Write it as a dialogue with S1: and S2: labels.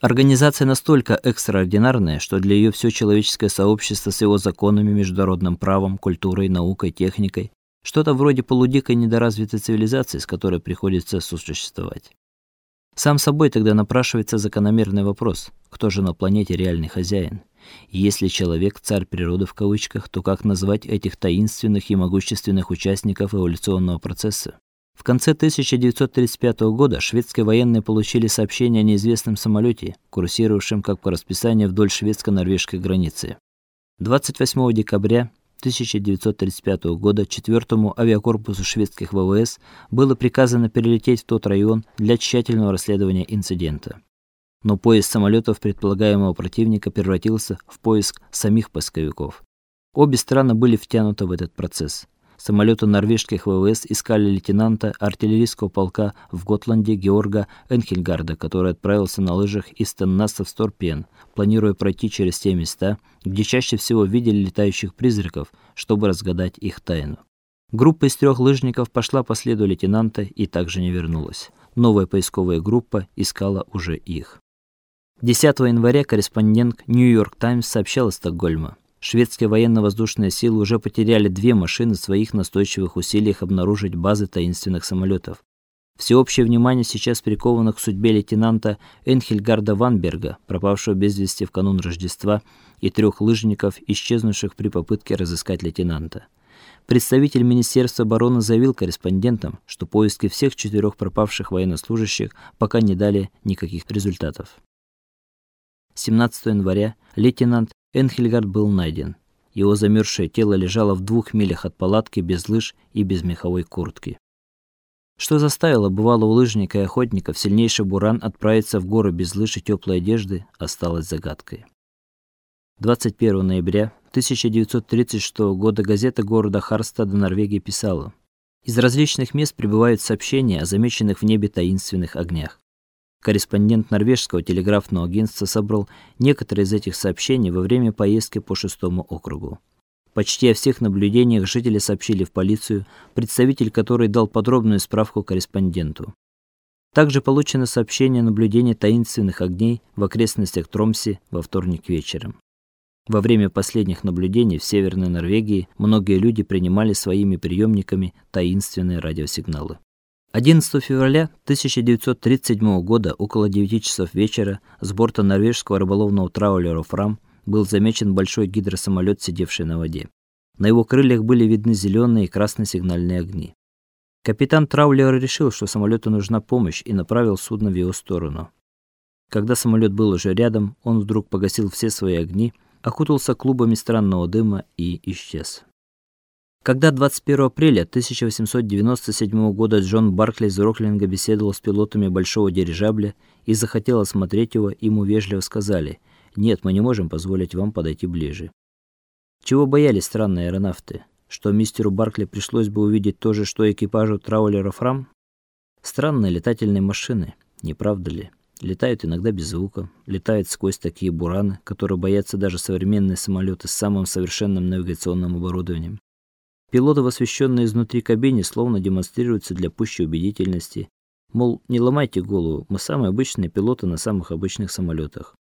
S1: Организация настолько экстраординарная, что для ее все человеческое сообщество с его законами, международным правом, культурой, наукой, техникой что-то вроде полудикой недоразвитой цивилизации, с которой приходится сосуществовать. Сам собой тогда напрашивается закономерный вопрос: кто же на планете реальный хозяин? И если человек царь природы в кавычках, то как назвать этих таинственных и могущественных участников эволюционного процесса? В конце 1935 года шведские военные получили сообщение о неизвестном самолете, курсировавшем как по расписанию вдоль шведско-норвежской границы. 28 декабря 1935 года 4-му авиакорпусу шведских ВВС было приказано перелететь в тот район для тщательного расследования инцидента. Но поиск самолетов предполагаемого противника превратился в поиск самих поисковиков. Обе страны были втянуты в этот процесс. Самолеты норвежских ВВС искали лейтенанта артиллерийского полка в Готланде Георга Энхельгарда, который отправился на лыжах из Теннаса в Сторпен, планируя пройти через те места, где чаще всего видели летающих призраков, чтобы разгадать их тайну. Группа из трех лыжников пошла по следу лейтенанта и также не вернулась. Новая поисковая группа искала уже их. 10 января корреспондент New York Times сообщал из Стокгольма: Шведские военно-воздушные силы уже потеряли две машины в своих настойчивых усилиях обнаружить базы таинственных самолетов. Всеобщее внимание сейчас приковано к судьбе лейтенанта Энхельгарда Ванберга, пропавшего без вести в канун Рождества, и трех лыжников, исчезнувших при попытке разыскать лейтенанта. Представитель Министерства обороны заявил корреспондентам, что поиски всех четырех пропавших военнослужащих пока не дали никаких результатов. 17 января лейтенант Энхельгард был найден. Его замерзшее тело лежало в двух милях от палатки без лыж и без меховой куртки. Что заставило бывалого лыжника и охотника в сильнейший буран отправиться в горы без лыж и теплой одежды, осталось загадкой. 21 ноября 1936 года газета города Харстада Норвегии писала: Из различных мест прибывают сообщения о замеченных в небе таинственных огнях. Корреспондент норвежского телеграфного агентства собрал некоторые из этих сообщений во время поездки по шестому округу. Почти о всех наблюдениях жители сообщили в полицию, представитель которой дал подробную справку корреспонденту. Также получено сообщение о наблюдении таинственных огней в окрестностях Тромсе во вторник вечером. Во время последних наблюдений в Северной Норвегии многие люди принимали своими приемниками таинственные радиосигналы. 11 февраля 1937 года около 9 часов вечера с борта норвежского рыболовного траулера Фрам был замечен большой гидросамолет, сидевший на воде. На его крыльях были видны зеленые и красные сигнальные огни. Капитан траулера решил, что самолету нужна помощь и направил судно в его сторону. Когда самолет был уже рядом, он вдруг погасил все свои огни, окутался клубами странного дыма и исчез. Когда 21 апреля 1897 года Джон Баркли из Роклинга беседовал с пилотами большого дирижабля и захотел осмотреть его, ему вежливо сказали: "Нет, мы не можем позволить вам подойти ближе". Чего боялись странные аэронавты? Что мистеру Баркли пришлось бы увидеть то же, что экипажу траулера Фрам? Странные летательные машины, не правда ли? Летают иногда без звука, летают сквозь такие бураны, которые боятся даже современные самолеты с самым совершенным навигационным оборудованием. Пилоты, освещенные изнутри кабины, словно демонстрируются для пущей убедительности. Мол, не ломайте голову, мы самые обычные пилоты на самых обычных самолетах.